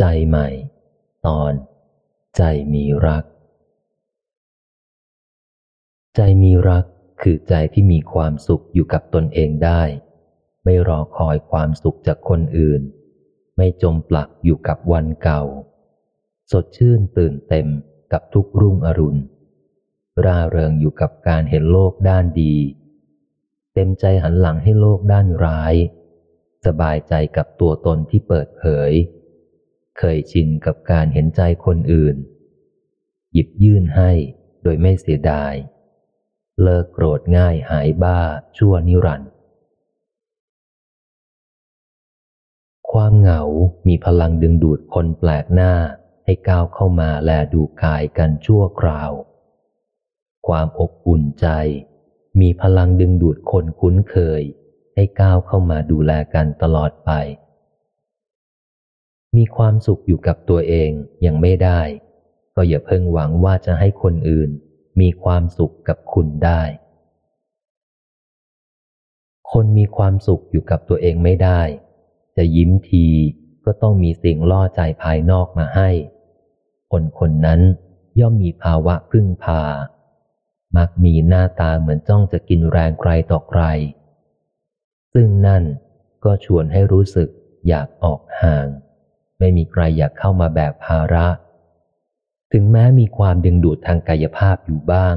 ใจใหม่ ตอน ใจมีรัก ใจมีรักคือใจที่มีความสุขอยู่กับตนเองได้ ไม่รอคอยความสุขจากคนอื่น ไม่จมปลักอยู่กับวันเก่า สดชื่นตื่นเต็มกับทุกรุ่งอรุณ ร่าเริงอยู่กับการเห็นโลกด้านดี เต็มใจหันหลังให้โลกด้านร้าย สบายใจกับตัวตนที่เปิดเผย เคยชินกับการเห็นใจคนอื่น หยิบยื่นให้โดยไม่เสียดาย เลิกโกรธง่ายหายบ้าชั่วนิรันดร์ความเหงา มีพลังดึงดูดคนแปลกหน้าให้ก้าวเข้ามาแลดูกายกันชั่วคราว ความอบอุ่นใจ มีพลังดึงดูดคนคุ้นเคย ให้ก้าวเข้ามาดูแลกันตลอดไป มีความสุขอยู่กับตัวเองยังไม่ได้ ก็อย่าเพิ่งหวังว่าจะให้คนอื่น มีความสุขกับคุณได้ คนมีความสุขอยู่กับตัวเองไม่ได้ จะยิ้มทีก็ต้องมีสิ่งล่อใจภายนอกมาให้ คนคนนั้นย่อมมีภาวะพึ่งพา มักมีหน้าตาเหมือนจ้องจะกินแรงใครต่อใคร ซึ่งนั่นก็ชวนให้รู้สึกอยากออกห่าง ไม่มีใครอยากเข้ามาแบกภาระ ถึงแม้มีความดึงดูดทางกายภาพอยู่บ้าง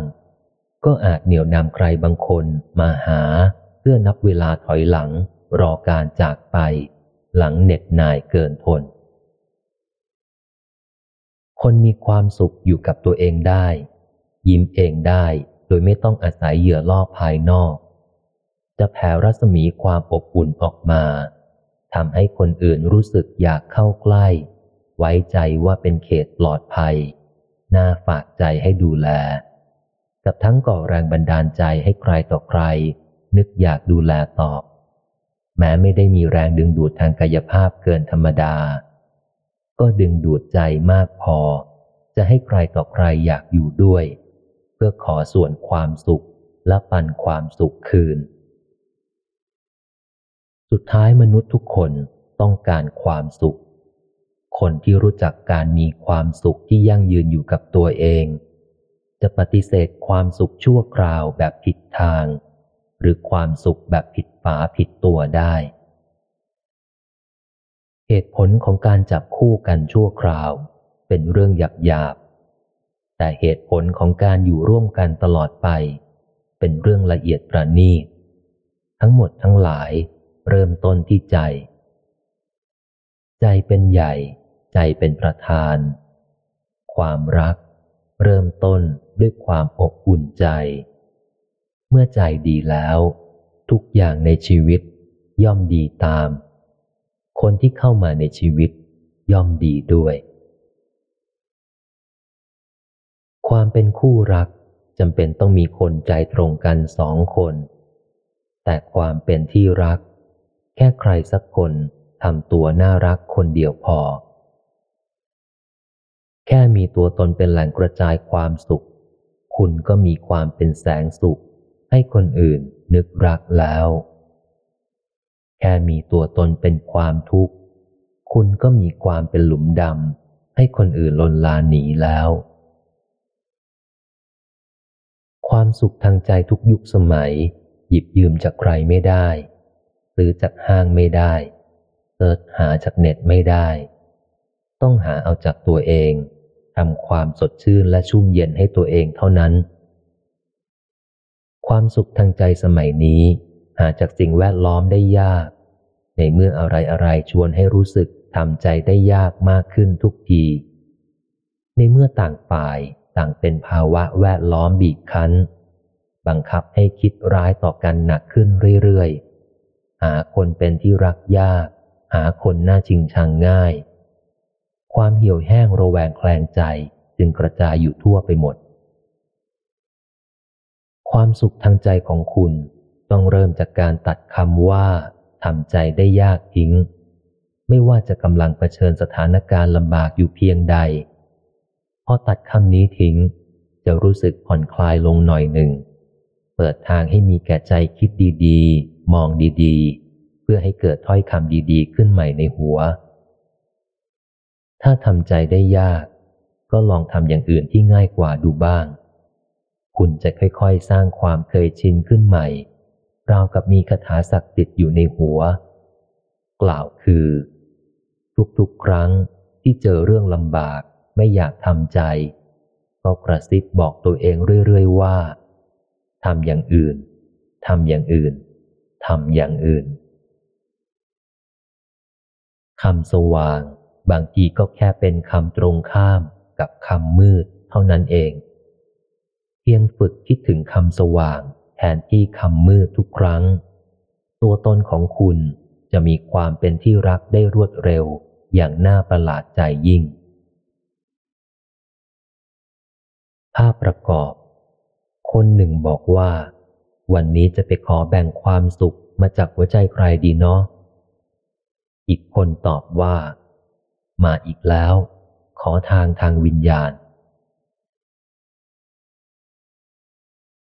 ก็อาจเหนี่ยวนำใครบางคนมาหา เพื่อนับเวลาถอยหลัง รอการจากไป หลังเหน็ดหน่ายเกินทน คนมีความสุขอยู่กับตัวเองได้ ยิ้มเองได้โดยไม่ต้องอาศัยเหยื่อล่อภายนอก จะแผ่รัศมีความอบอุ่นออกมา ทำให้คนอื่นรู้สึกอยากเข้าใกล้ ไว้ใจว่าเป็นเขตปลอดภัย น่าฝากใจให้ดูแล กับทั้งก่อแรงบันดาลใจให้ใครต่อใคร นึกอยากดูแลตอบ แม้ไม่ได้มีแรงดึงดูดทางกายภาพเกินธรรมดา ก็ดึงดูดใจมากพอ จะให้ใครต่อใครอยากอยู่ด้วย เพื่อขอส่วนความสุขและปันความสุขคืน สุดท้ายมนุษย์ทุกคนต้องการความสุข คนที่รู้จักการมีความสุขที่ยั่งยืนอยู่กับตัวเอง จะปฏิเสธความสุขชั่วคราวแบบผิดทาง หรือความสุขแบบผิดฝาผิดตัวได้ เหตุผลของการจับคู่กันชั่วคราว เป็นเรื่องหยาบหยาบแต่เหตุผลของการอยู่ร่วมกันตลอดไป เป็นเรื่องละเอียดประณีตทั้งหมดทั้งหลาย เริ่มต้นที่ใจ ใจเป็นใหญ่ ใจเป็นประธาน ความรัก เริ่มต้นด้วยความอบอุ่นใจ เมื่อใจดีแล้ว ทุกอย่างในชีวิตย่อมดีตาม คนที่เข้ามาในชีวิตย่อมดีด้วย ความเป็นคู่รักจำเป็นต้องมีคนใจตรงกันสองคน แต่ความเป็นที่รัก แค่ใครสักคนทำตัวน่ารักคนเดียวพอ แค่มีตัวตนเป็นแหล่งกระจายความสุข คุณก็มีความเป็นแสงสุข ให้คนอื่นนึกรักแล้ว แค่มีตัวตนเป็นความทุกข์ คุณก็มีความเป็นหลุมดำให้คนอื่นลนลานหนีแล้ว ความสุขทางใจทุกยุคสมัย หยิบยืมจากใครไม่ได้ ซื้อจากห้างไม่ได้เสิร์ชหาจากเน็ตไม่ได้ ต้องหาเอาจากตัวเองทำความสดชื่นและชุ่มเย็นให้ตัวเองเท่านั้น ความสุขทางใจสมัยนี้ หาจากสิ่งแวดล้อมได้ยาก ในเมื่ออะไรอะไรชวนให้รู้สึกทำใจได้ยากมากขึ้นทุกที ในเมื่อต่างฝ่ายต่างเป็นภาวะแวดล้อมบีบคั้น บังคับให้คิดร้ายต่อกันหนักขึ้นเรื่อยๆ หาคนเป็นที่รักยาก หาคนน่าชิงชังง่าย ความเหี่ยวแห้งระแวงแคลงใจจึงกระจายอยู่ทั่วไปหมด ความสุขทางใจของคุณต้องเริ่มจากการตัดคำว่าทำใจได้ยากทิ้ง ไม่ว่าจะกำลังเผชิญสถานการณ์ลำบากอยู่เพียงใด พอตัดคำนี้ทิ้ง จะรู้สึกผ่อนคลายลงหน่อยหนึ่ง เปิดทางให้มีแก่ใจคิดดีๆ มองดีๆ เพื่อให้เกิดถ้อยคำดีๆ ขึ้นใหม่ในหัว ถ้าทำใจได้ยาก ก็ลองทำอย่างอื่นที่ง่ายกว่าดูบ้าง คุณจะค่อยๆ สร้างความเคยชินขึ้นใหม่ราวกับมีคาถาศักดิ์สิทธิ์อยู่ในหัว กล่าวคือ ทุกๆ ครั้งที่เจอเรื่องลำบากไม่อยากทำใจ ก็กระซิบบอกตัวเองเรื่อยๆว่าทำอย่างอื่นทำอย่างอื่น ทำอย่างอื่นคำสว่าง บางทีก็แค่เป็นคำตรงข้ามกับคำมืดเท่านั้นเอง เพียงฝึกคิดถึงคำสว่าง แทนที่คำมืดทุกครั้ง ตัวตนของคุณจะมีความเป็นที่รักได้รวดเร็วอย่างน่าประหลาดใจยิ่ง ภาพประกอบ คนหนึ่งบอกว่า วันนี้จะไปขอแบ่งความสุขมาจากหัวใจใครดีเนาะ อีกคนตอบว่า มาอีกแล้ว ขอทางทางวิญญาณ